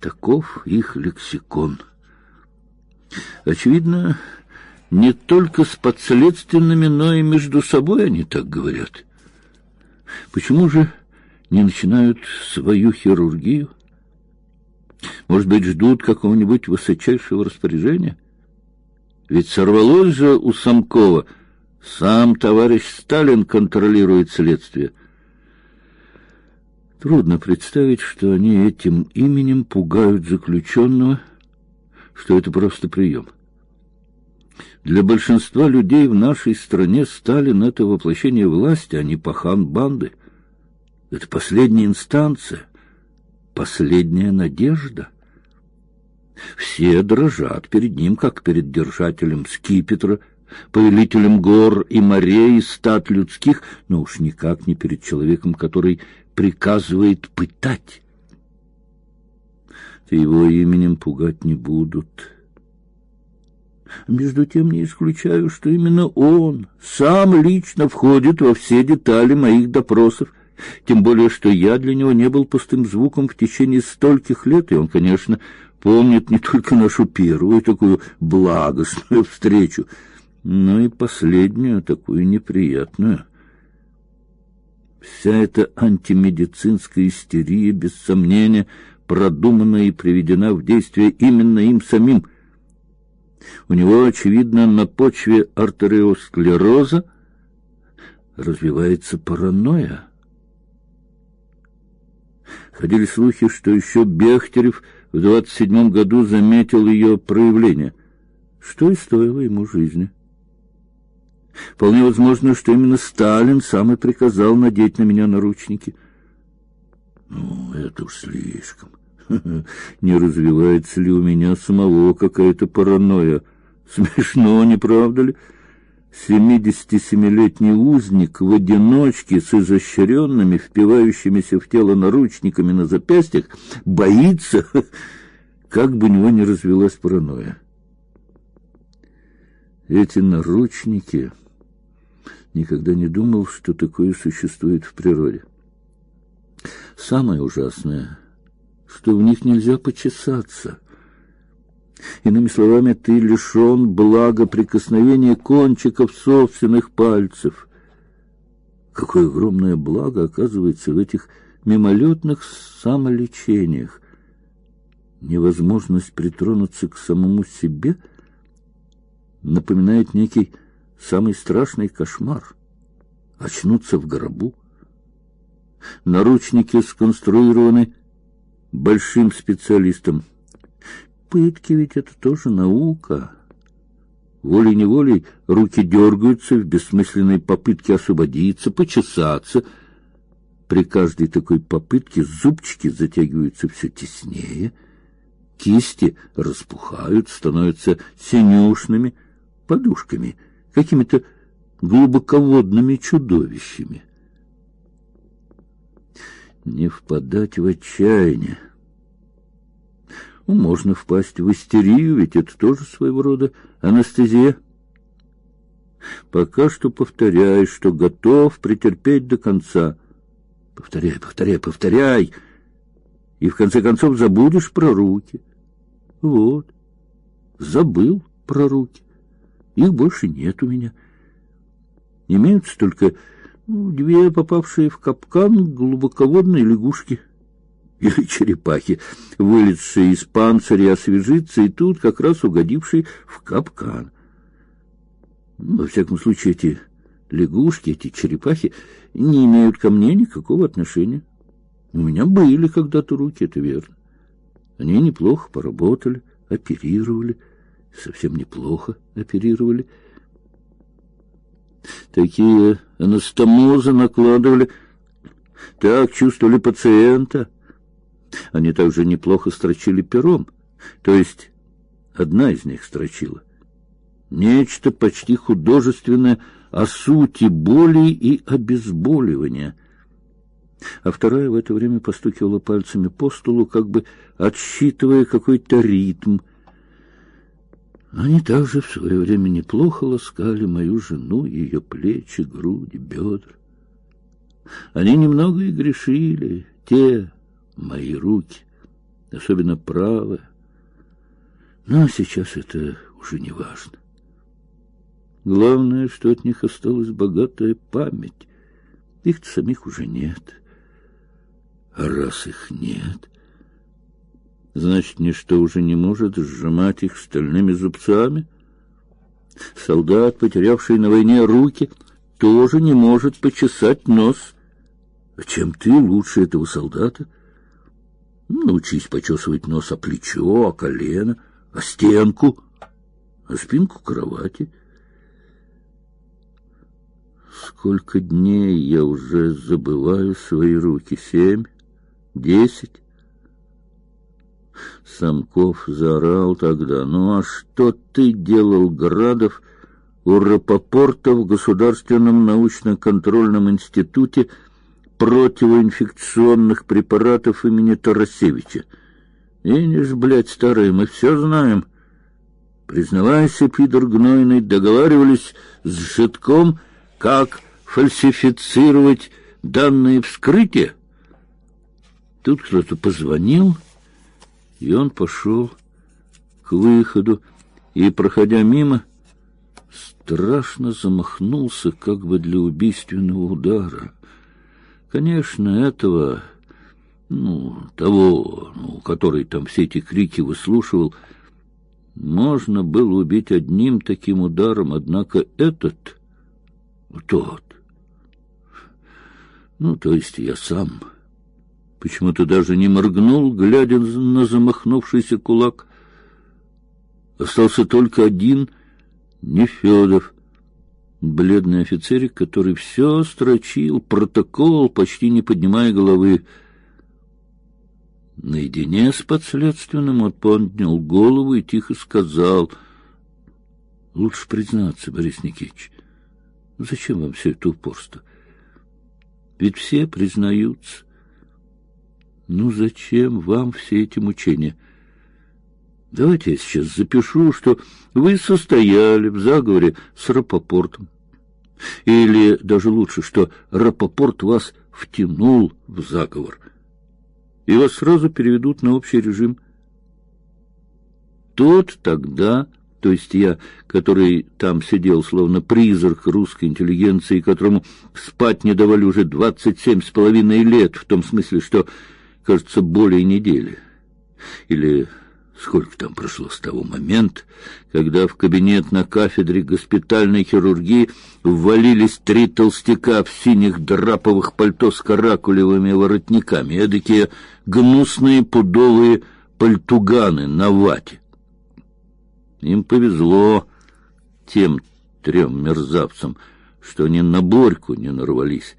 Таков их лексикон. Очевидно, не только с подследственными, но и между собой они так говорят. Почему же не начинают свою хирургию? Может быть, ждут какого-нибудь высочайшего распоряжения? Ведь сорвалось же у Самкова. Сам товарищ Сталин контролирует следствие. Трудно представить, что они этим именем пугают заключенного, что это просто прием. Для большинства людей в нашей стране Сталин — это воплощение власти, а не пахан банды. Это последняя инстанция, последняя надежда. Все дрожат перед ним, как перед держателем скипетра, повелителем гор и морей, и стад людских, но уж никак не перед человеком, который приказывает пытать. Его именем пугать не будут. Между тем не исключаю, что именно он сам лично входит во все детали моих допросов, тем более что я для него не был пустым звуком в течение стольких лет, и он, конечно, помнит не только нашу первую такую благостную встречу, но и последнюю такую неприятную. Вся эта антимедицинская истерия, без сомнения, продумана и приведена в действие именно им самим — у него, очевидно, на почве артериосклероза развивается паранойя. Ходили слухи, что еще Бехтерев в двадцать седьмом году заметил ее проявление, что и стоило ему жизни. Вполне возможно, что именно Сталин сам и приказал надеть на меня наручники. Ну, это уж слишком. Не развивается ли у меня самого какая-то паранойя? Смешно, не правда ли? Семидесятисемилетний узник в одиночке с изощренными, впивающимися в тело наручниками на запястьях боится, как бы у него не развилась паранойя. Эти наручники никогда не думал, что такое существует в природе. Самое ужасное что в них нельзя почесаться. Иными словами, ты лишен блага прикосновения кончиков собственных пальцев. Какое огромное благо оказывается в этих мимолетных самолечениях. Невозможность притронуться к самому себе напоминает некий самый страшный кошмар. Очнуться в гробу. Наручники сконструированы большим специалистом. Пытки ведь это тоже наука. Волей-неволей руки дергаются в бессмысленной попытке освободиться, почесаться. При каждой такой попытке зубчики затягиваются все теснее, кисти распухают, становятся синюшными подушками, какими-то глубоководными чудовищами не впадать в отчаяние. Ну, можно впасть в истерию, ведь это тоже своего рода анестезия. Пока что повторяй, что готов претерпеть до конца. Повторяй, повторяй, повторяй. И в конце концов забудешь про руки. Вот. Забыл про руки. Их больше нет у меня. Имеются только ну, две попавшие в капкан глубоководные лягушки или черепахи, вылезшие из панциря освежиться, и тут как раз угодившие в капкан. Во всяком случае, эти лягушки, эти черепахи не имеют ко мне никакого отношения. У меня были когда-то руки, это верно. Они неплохо поработали, оперировали, совсем неплохо оперировали. Такие анастомозы накладывали. Так чувствовали пациента. Они также неплохо строчили пером. То есть одна из них строчила. Нечто почти художественное о сути боли и обезболивания. А вторая в это время постукивала пальцами по столу, как бы отсчитывая какой-то ритм — они также в свое время неплохо ласкали мою жену, ее плечи, груди, бедра. Они немного и грешили, те мои руки. особенно правая. Но сейчас это уже не важно. Главное, что от них осталась богатая память. Их-то самих уже нет. А раз их нет, значит, ничто уже не может сжимать их стальными зубцами. Солдат, потерявший на войне руки, тоже не может почесать нос. А чем ты лучше этого солдата? Научись почесывать нос о плечо, о колено, о стенку, о спинку кровати. Сколько дней я уже забываю свои руки? Семь? Десять? Самков заорал тогда. «Ну а что ты делал, Градов, у Рапопорта в Государственном научно-контрольном институте противоинфекционных препаратов имени Тарасевича? Иниш, блядь, старый, мы все знаем. Признавайся, пидор гнойный, договаривались с Житком, как фальсифицировать данные вскрытия. Тут кто-то позвонил и он пошел к выходу и, проходя мимо, страшно замахнулся как бы для убийственного удара. Конечно, этого, ну, того, ну, который там все эти крики выслушивал, можно было убить одним таким ударом, однако этот, тот, ну, то есть я сам почему-то даже не моргнул, глядя на замахнувшийся кулак. Остался только один Нефедов, бледный офицерик, который все строчил, протокол, почти не поднимая головы. Наедине с подследственным он поднял голову и тихо сказал, «Лучше признаться, Борис Никитич, зачем вам все это упорство? Ведь все признаются». Ну зачем вам все эти мучения? Давайте я сейчас запишу, что вы состояли в заговоре с Рапопортом. Или даже лучше, что Рапопорт вас втянул в заговор. И вас сразу переведут на общий режим. Тот тогда, то есть я, который там сидел, словно призрак русской интеллигенции, которому спать не давали уже двадцать семь с половиной лет, в том смысле, что кажется, более недели. Или сколько там прошло с того момента, когда в кабинет на кафедре госпитальной хирургии ввалились три толстяка в синих драповых пальто с каракулевыми воротниками, эдакие гнусные пудовые пальтуганы на вате. Им повезло тем трем мерзавцам, что они на Борьку не нарвались,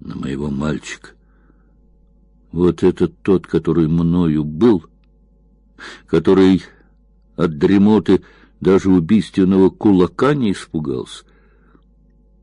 на моего мальчика. Вот этот тот, который мною был, который от дремоты даже убийственного кулака не испугался,